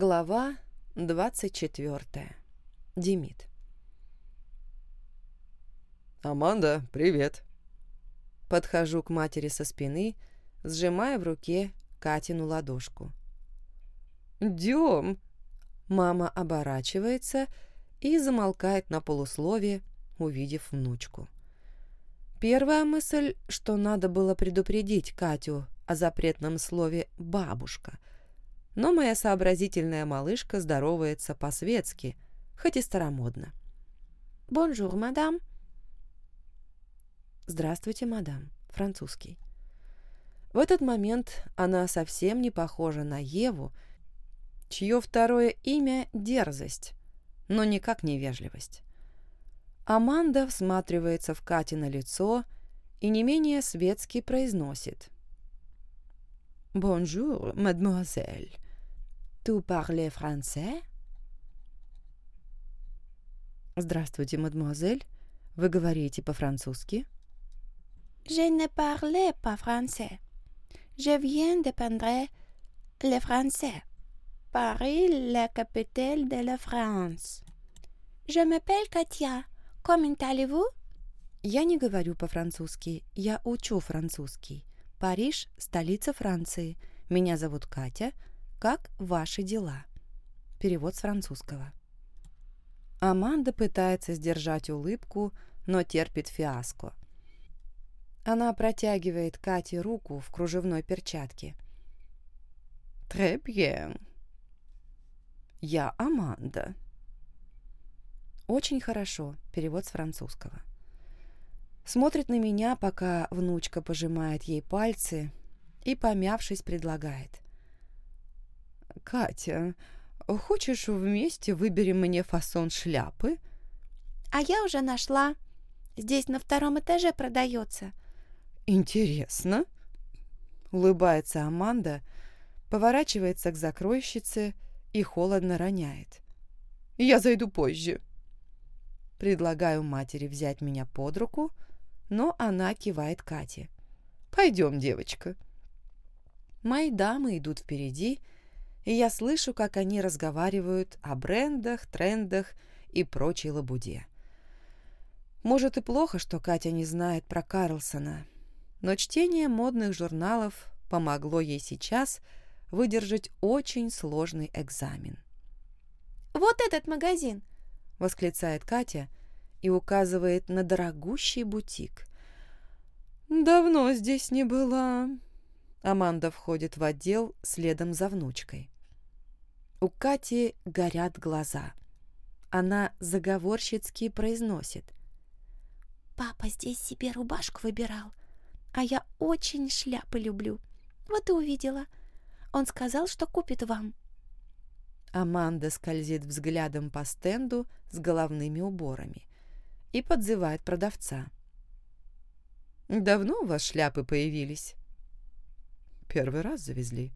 Глава 24. Демид. «Аманда, привет!» Подхожу к матери со спины, сжимая в руке Катину ладошку. «Дем!» Мама оборачивается и замолкает на полуслове, увидев внучку. Первая мысль, что надо было предупредить Катю о запретном слове «бабушка», но моя сообразительная малышка здоровается по-светски, хоть и старомодно. «Bonjour, madame!» «Здравствуйте, мадам», французский. В этот момент она совсем не похожа на Еву, чье второе имя – дерзость, но никак не вежливость. Аманда всматривается в Катино лицо и не менее светски произносит. «Bonjour, mademoiselle. Tu parles français?» «Здравствуйте, мадемуазель. Вы говорите по-французски?» «Je ne parle pas français. Je viens d'apprendre le français. Paris, la capitale de la France. Je m'appelle Катя. Comment allez-vous?» «Я не говорю по-французски. Я учу французский. Париж – столица Франции. Меня зовут Катя. Как ваши дела?» Перевод с французского. Аманда пытается сдержать улыбку, но терпит фиаско. Она протягивает Кате руку в кружевной перчатке. «Très bien». «Я Аманда». «Очень хорошо», перевод с французского. Смотрит на меня, пока внучка пожимает ей пальцы и, помявшись, предлагает. «Катя, хочешь вместе выберем мне фасон шляпы?» «А я уже нашла. Здесь на втором этаже продается». «Интересно», — улыбается Аманда, поворачивается к закройщице и холодно роняет. «Я зайду позже». Предлагаю матери взять меня под руку, но она кивает Кате. «Пойдем, девочка». Мои дамы идут впереди, и я слышу, как они разговаривают о брендах, трендах и прочей лабуде. Может и плохо, что Катя не знает про Карлсона, но чтение модных журналов помогло ей сейчас выдержать очень сложный экзамен. «Вот этот магазин!» — восклицает Катя и указывает на дорогущий бутик. «Давно здесь не была». Аманда входит в отдел следом за внучкой. У Кати горят глаза. Она заговорщицки произносит. «Папа здесь себе рубашку выбирал. А я очень шляпы люблю. Вот и увидела. Он сказал, что купит вам». Аманда скользит взглядом по стенду с головными уборами и подзывает продавца. «Давно у вас шляпы появились?» «Первый раз завезли».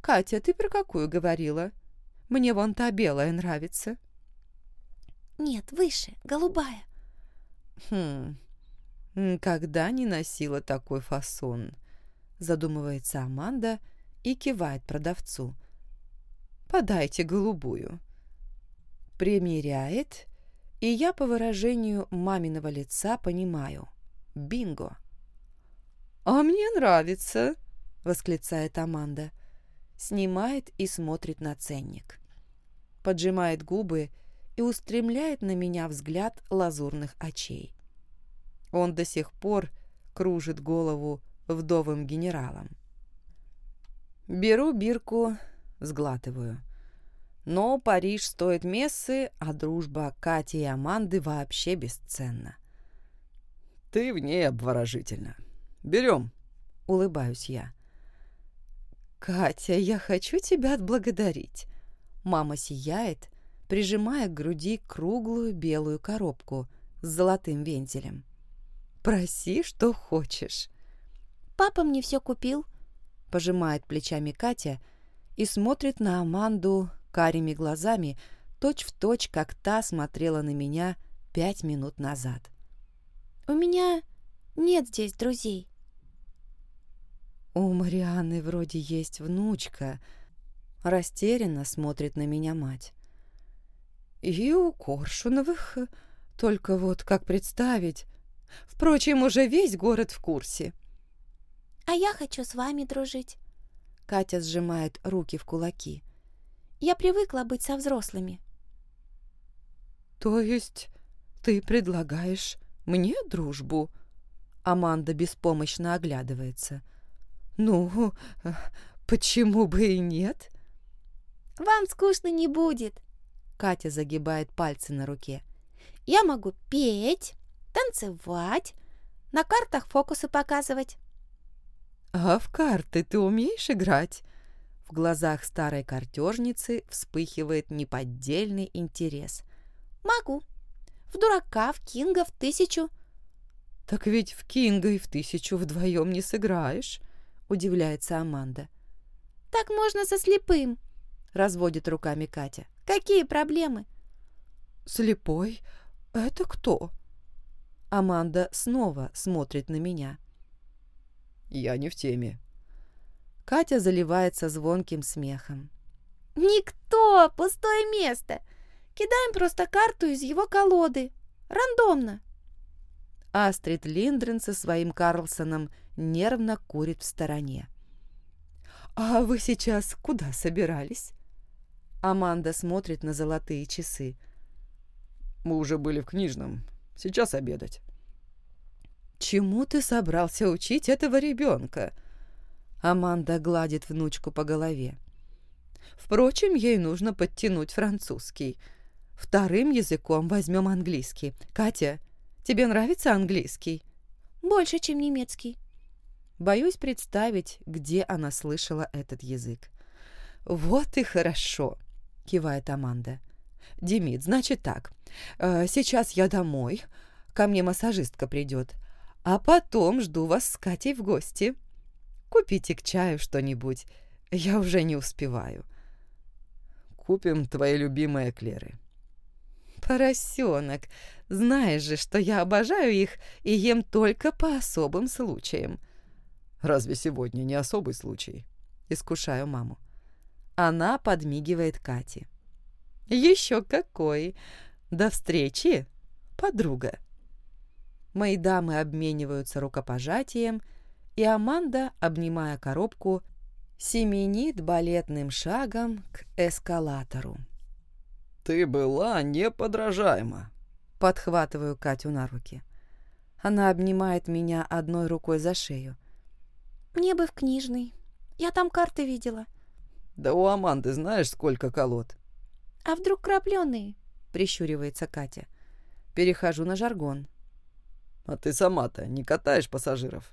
«Катя, ты про какую говорила? Мне вон та белая нравится». «Нет, выше, голубая». «Хм, «Никогда не носила такой фасон», — задумывается Аманда и кивает продавцу. «Подайте голубую». Примеряет, и я по выражению маминого лица понимаю. Бинго. «А мне нравится», — восклицает Аманда. Снимает и смотрит на ценник. Поджимает губы и устремляет на меня взгляд лазурных очей. Он до сих пор кружит голову вдовым генералом. Беру бирку, сглатываю. Но Париж стоит мессы, а дружба Кати и Аманды вообще бесценна. «Ты в ней обворожительна. Берем», — улыбаюсь я. «Катя, я хочу тебя отблагодарить». Мама сияет, прижимая к груди круглую белую коробку с золотым вентилем. Проси, что хочешь. Папа мне все купил. Пожимает плечами Катя и смотрит на Аманду карими глазами, точь-в-точь, точь, как та смотрела на меня пять минут назад. «У меня нет здесь друзей». «У Марианны вроде есть внучка. Растерянно смотрит на меня мать. И у Коршуновых, только вот как представить. Впрочем, уже весь город в курсе. А я хочу с вами дружить. Катя сжимает руки в кулаки. Я привыкла быть со взрослыми. То есть ты предлагаешь мне дружбу? Аманда беспомощно оглядывается. Ну, почему бы и нет? Вам скучно не будет. Катя загибает пальцы на руке. Я могу петь, танцевать, на картах фокусы показывать. А в карты ты умеешь играть? В глазах старой картежницы вспыхивает неподдельный интерес. Могу. В дурака, в кинга, в тысячу. Так ведь в кинга и в тысячу вдвоем не сыграешь, удивляется Аманда. Так можно со слепым, разводит руками Катя. Какие проблемы? Слепой? Это кто? Аманда снова смотрит на меня. Я не в теме. Катя заливается звонким смехом. Никто! Пустое место! Кидаем просто карту из его колоды. Рандомно. Астрид Линдрен со своим Карлсоном нервно курит в стороне. «А вы сейчас куда собирались?» Аманда смотрит на золотые часы. «Мы уже были в книжном. Сейчас обедать». «Чему ты собрался учить этого ребенка?» Аманда гладит внучку по голове. «Впрочем, ей нужно подтянуть французский. Вторым языком возьмем английский. Катя, тебе нравится английский?» «Больше, чем немецкий». Боюсь представить, где она слышала этот язык. «Вот и хорошо», — кивает Аманда. «Демид, значит так. Э, сейчас я домой. Ко мне массажистка придет. А потом жду вас с Катей в гости. Купите к чаю что-нибудь. Я уже не успеваю». «Купим твои любимые эклеры». «Поросенок, знаешь же, что я обожаю их и ем только по особым случаям». «Разве сегодня не особый случай?» Искушаю маму. Она подмигивает Кате. «Еще какой! До встречи, подруга!» Мои дамы обмениваются рукопожатием, и Аманда, обнимая коробку, семенит балетным шагом к эскалатору. «Ты была неподражаема!» Подхватываю Катю на руки. Она обнимает меня одной рукой за шею. «Мне бы в книжный. Я там карты видела». «Да у Аманды знаешь, сколько колод?» «А вдруг крапленые?» — прищуривается Катя. Перехожу на жаргон. «А ты сама-то не катаешь пассажиров?»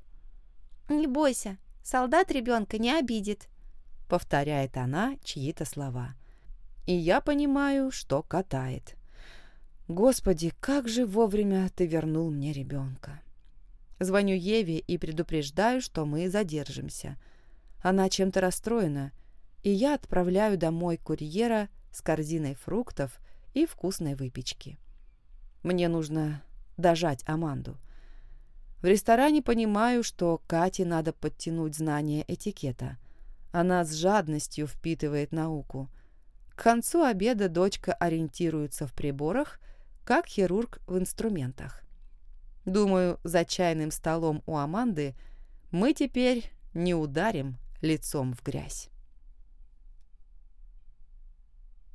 «Не бойся, солдат ребенка не обидит», — повторяет она чьи-то слова. И я понимаю, что катает. Господи, как же вовремя ты вернул мне ребенка. Звоню Еве и предупреждаю, что мы задержимся. Она чем-то расстроена, и я отправляю домой курьера с корзиной фруктов и вкусной выпечки. Мне нужно дожать Аманду. В ресторане понимаю, что Кате надо подтянуть знания этикета. Она с жадностью впитывает науку. К концу обеда дочка ориентируется в приборах, как хирург в инструментах. Думаю, за чайным столом у Аманды мы теперь не ударим лицом в грязь.